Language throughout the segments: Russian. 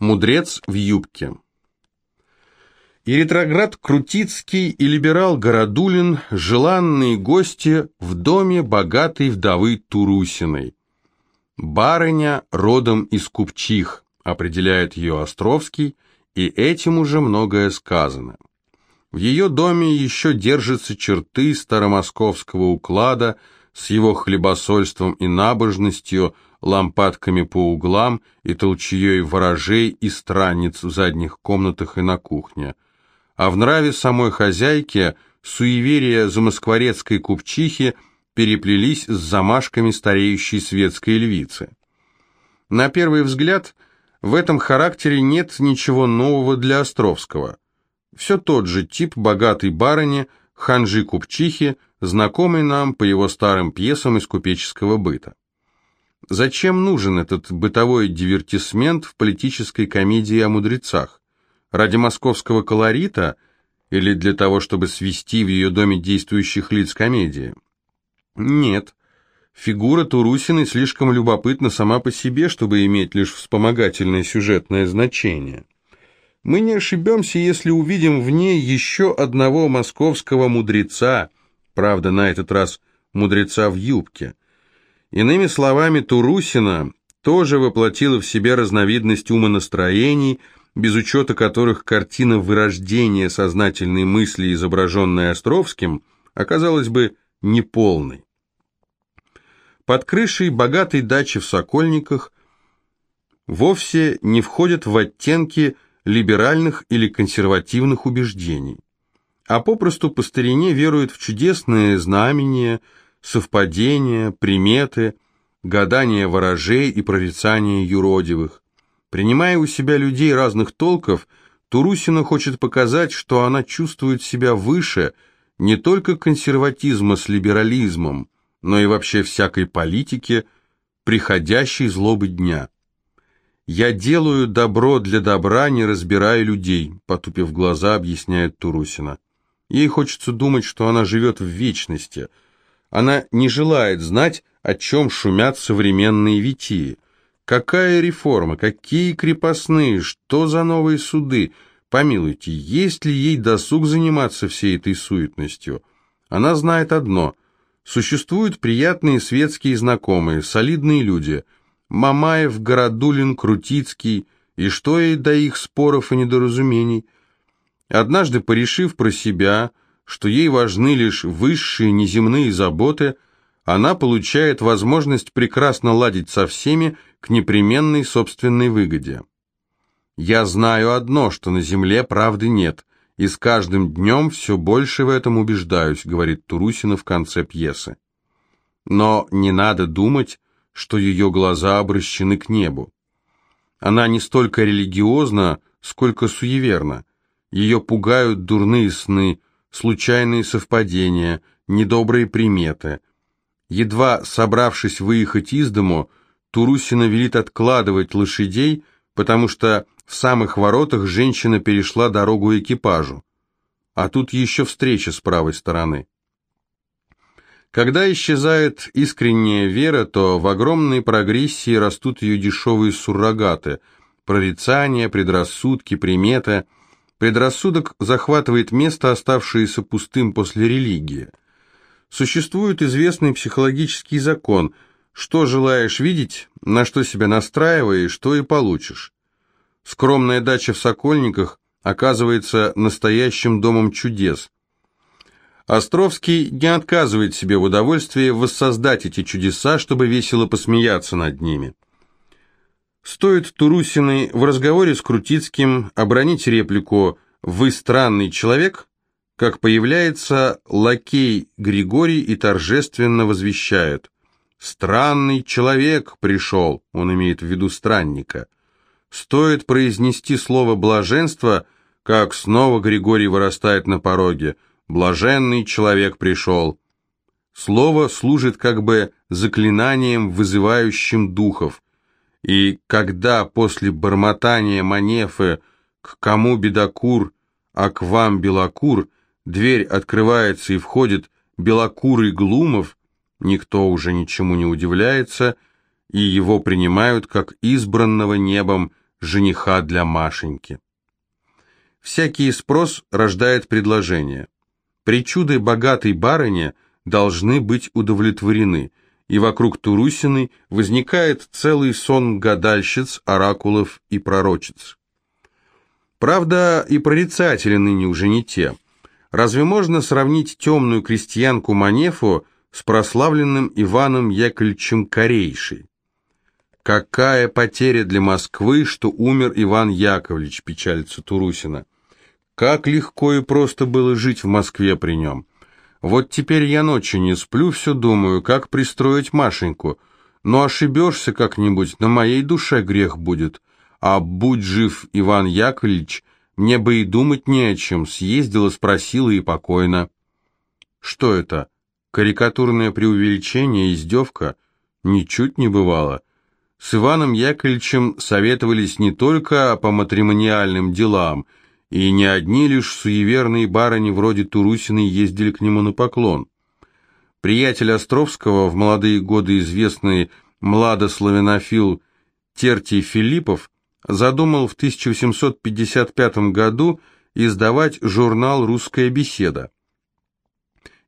Мудрец в юбке. И ретроград Крутицкий, и либерал Городулин – желанные гости в доме богатой вдовы Турусиной. Барыня родом из Купчих, определяет ее Островский, и этим уже многое сказано. В ее доме еще держатся черты старомосковского уклада с его хлебосольством и набожностью – лампадками по углам и толчеей ворожей и страниц в задних комнатах и на кухне. А в нраве самой хозяйки суеверия замоскворецкой купчихи переплелись с замашками стареющей светской львицы. На первый взгляд, в этом характере нет ничего нового для Островского. Все тот же тип богатой барыни, ханжи-купчихи, знакомый нам по его старым пьесам из купеческого быта. Зачем нужен этот бытовой дивертисмент в политической комедии о мудрецах? Ради московского колорита или для того, чтобы свести в ее доме действующих лиц комедии? Нет. Фигура Турусиной слишком любопытна сама по себе, чтобы иметь лишь вспомогательное сюжетное значение. Мы не ошибемся, если увидим в ней еще одного московского мудреца, правда, на этот раз мудреца в юбке – Иными словами, Турусина тоже воплотила в себе разновидность умонастроений, без учета которых картина вырождения сознательной мысли, изображенная Островским, оказалась бы неполной. Под крышей богатой дачи в Сокольниках вовсе не входят в оттенки либеральных или консервативных убеждений, а попросту по старине веруют в чудесные знамения – совпадения, приметы, гадания ворожей и прорицания юродивых. Принимая у себя людей разных толков, Турусина хочет показать, что она чувствует себя выше не только консерватизма с либерализмом, но и вообще всякой политики, приходящей злобы дня. «Я делаю добро для добра, не разбирая людей», потупив глаза, объясняет Турусина. Ей хочется думать, что она живет в вечности – она не желает знать, о чем шумят современные витии. Какая реформа, какие крепостные, что за новые суды? Помилуйте, есть ли ей досуг заниматься всей этой суетностью? Она знает одно. Существуют приятные светские знакомые, солидные люди. Мамаев, Городулин, Крутицкий. И что ей до их споров и недоразумений? Однажды, порешив про себя, что ей важны лишь высшие неземные заботы, она получает возможность прекрасно ладить со всеми к непременной собственной выгоде. «Я знаю одно, что на земле правды нет, и с каждым днем все больше в этом убеждаюсь», говорит Турусина в конце пьесы. Но не надо думать, что ее глаза обращены к небу. Она не столько религиозна, сколько суеверна. Ее пугают дурные сны, случайные совпадения, недобрые приметы. Едва собравшись выехать из дому, Турусина велит откладывать лошадей, потому что в самых воротах женщина перешла дорогу экипажу. А тут еще встреча с правой стороны. Когда исчезает искренняя вера, то в огромной прогрессии растут ее дешевые суррогаты, прорицания, предрассудки, приметы – Предрассудок захватывает место, оставшееся пустым после религии. Существует известный психологический закон «что желаешь видеть, на что себя настраиваешь, что и получишь». Скромная дача в Сокольниках оказывается настоящим домом чудес. Островский не отказывает себе в удовольствии воссоздать эти чудеса, чтобы весело посмеяться над ними. Стоит Турусиной в разговоре с Крутицким обронить реплику «Вы странный человек», как появляется лакей Григорий и торжественно возвещает «Странный человек пришел», он имеет в виду странника. Стоит произнести слово «блаженство», как снова Григорий вырастает на пороге «Блаженный человек пришел». Слово служит как бы заклинанием, вызывающим духов – и когда после бормотания Манефы «К кому бедокур, а к вам белокур» дверь открывается и входит белокурый Глумов, никто уже ничему не удивляется, и его принимают как избранного небом жениха для Машеньки. Всякий спрос рождает предложение. Причуды богатой барыни должны быть удовлетворены, и вокруг Турусиной возникает целый сон гадальщиц, оракулов и пророчиц. Правда, и прорицатели ныне уже не те. Разве можно сравнить темную крестьянку Манефу с прославленным Иваном Яковлевичем Корейшей? Какая потеря для Москвы, что умер Иван Яковлевич, печалится Турусина. Как легко и просто было жить в Москве при нем. Вот теперь я ночью не сплю, все думаю, как пристроить Машеньку. Но ошибешься как-нибудь, на моей душе грех будет. А будь жив Иван Яковлевич, мне бы и думать не о чем, съездила, спросила и покойно. Что это? Карикатурное преувеличение, издевка? Ничуть не бывало. С Иваном Яковлевичем советовались не только по матримониальным делам, и не одни лишь суеверные барыни вроде Турусиной ездили к нему на поклон. Приятель Островского, в молодые годы известный младославянофил Тертий Филиппов, задумал в 1855 году издавать журнал «Русская беседа».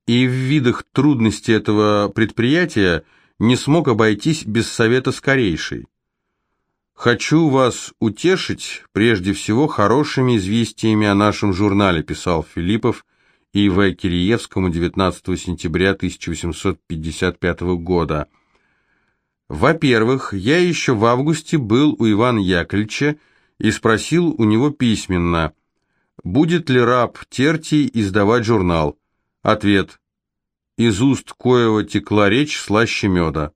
И в видах трудностей этого предприятия – не смог обойтись без совета скорейшей. «Хочу вас утешить, прежде всего, хорошими известиями о нашем журнале», писал Филиппов и В. Киреевскому 19 сентября 1855 года. «Во-первых, я еще в августе был у Ивана Яковлевича и спросил у него письменно, будет ли раб Тертий издавать журнал. Ответ из уст коего текла речь слаще меда.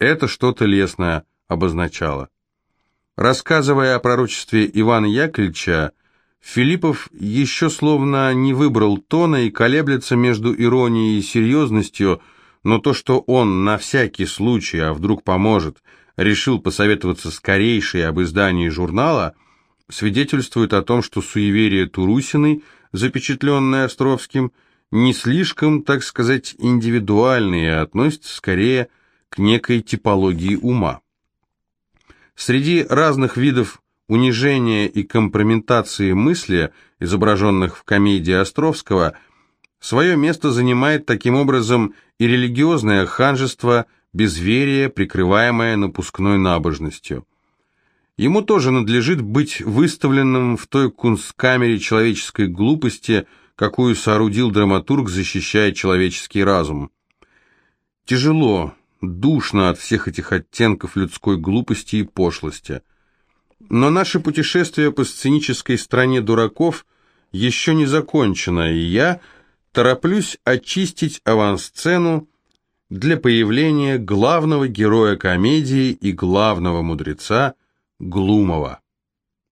Это что-то лесное обозначало. Рассказывая о пророчестве Ивана Яковлевича, Филиппов еще словно не выбрал тона и колеблется между иронией и серьезностью, но то, что он на всякий случай, а вдруг поможет, решил посоветоваться скорейшей об издании журнала, свидетельствует о том, что суеверие Турусиной, запечатленное Островским, не слишком, так сказать, индивидуальные, а относятся скорее к некой типологии ума. Среди разных видов унижения и компрометации мысли, изображенных в комедии Островского, свое место занимает таким образом и религиозное ханжество, безверие, прикрываемое напускной набожностью. Ему тоже надлежит быть выставленным в той кунсткамере человеческой глупости – какую соорудил драматург, защищая человеческий разум. Тяжело, душно от всех этих оттенков людской глупости и пошлости. Но наше путешествие по сценической стране дураков еще не закончено, и я тороплюсь очистить авансцену для появления главного героя комедии и главного мудреца Глумова.